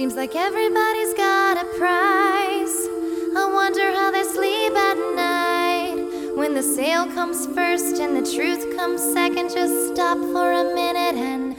Seems like everybody's got a price. I wonder how they sleep at night. When the sale comes first and the truth comes second, just stop for a minute and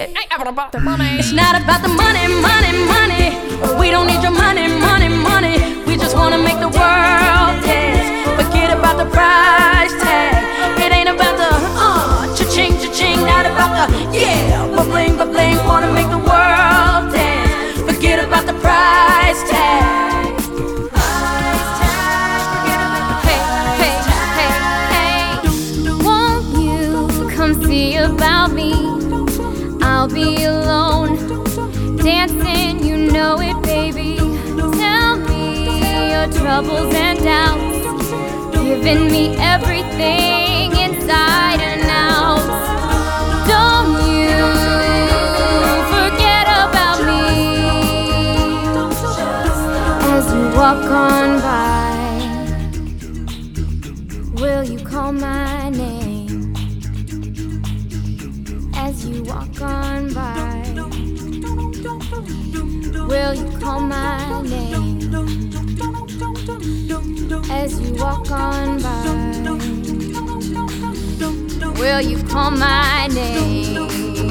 It ain't about the money. It's not about the money, money, money. We don't need your money, money, money. We just wanna make the world dance. Forget about the price tag. It ain't about the uh, cha-ching, cha-ching. Not about the yeah, but bling, but bling. Wanna make the world dance. Forget about the price tag. Price tag Forget about the hey, hey, I'll be alone, dancing, you know it, baby. Tell me your troubles and doubts, giving me everything inside and out. Don't you forget about me as you walk on by. Will you call my name? As you walk on by. Will you call my name as you walk on by? Will you call my name?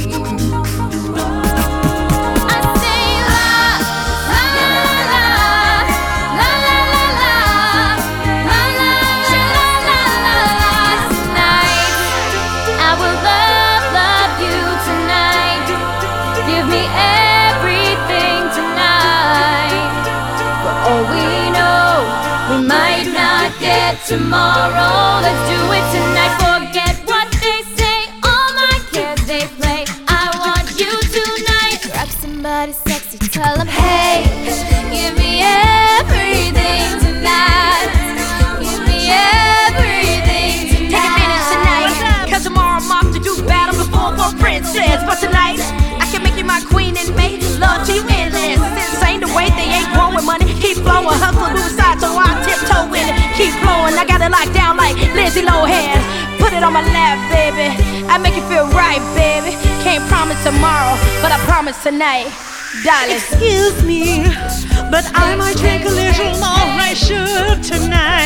We know, we might not get tomorrow. Let's do it tonight. Forget what they say, all my cares they play. I want you tonight. Grab somebody sexy, tell them, hey, give me everything tonight. Give me everything tonight. Take a minute tonight. Cause tomorrow I'm off to do battle before for princess. But tonight, I can make you my queen and make love to you Keep flowing, hustle, move side, so I tiptoe in. Keep flowing, I got it locked down like Lindsay Lohan. Put it on my lap, baby. I make you feel right, baby. Can't promise tomorrow, but I promise tonight. Darling. Excuse me, but I might drink a little more I should tonight,